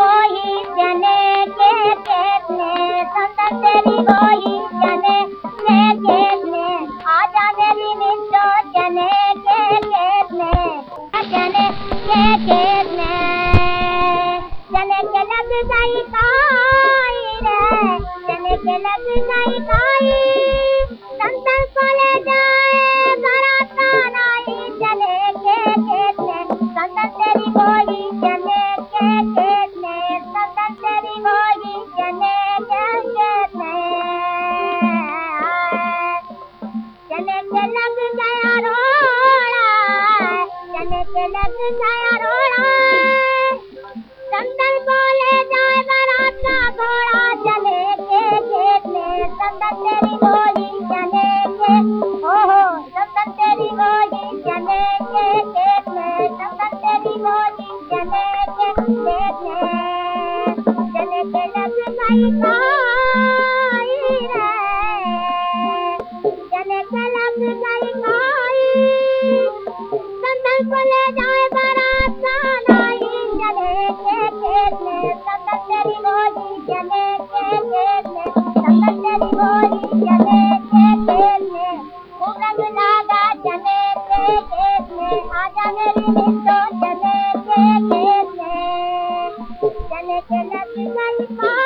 वही जने के देखने संदर तेरी वही जने ने देखने आ जाने ली मिंदो जने के देखने जने के देखने जने के लग जाई काई रे, जने के लग जाई काई संदर को ले जा चने के लग गया रोड़ा संदन को ले जाए बारात का घोड़ा चले के खेत में संदन तेरी गोली चले के हो हो संदन तेरी गोली चले के खेत में संदन तेरी गोली चले के खेत में चले के लग गई चले के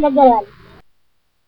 దగ్గర వాళ్ళు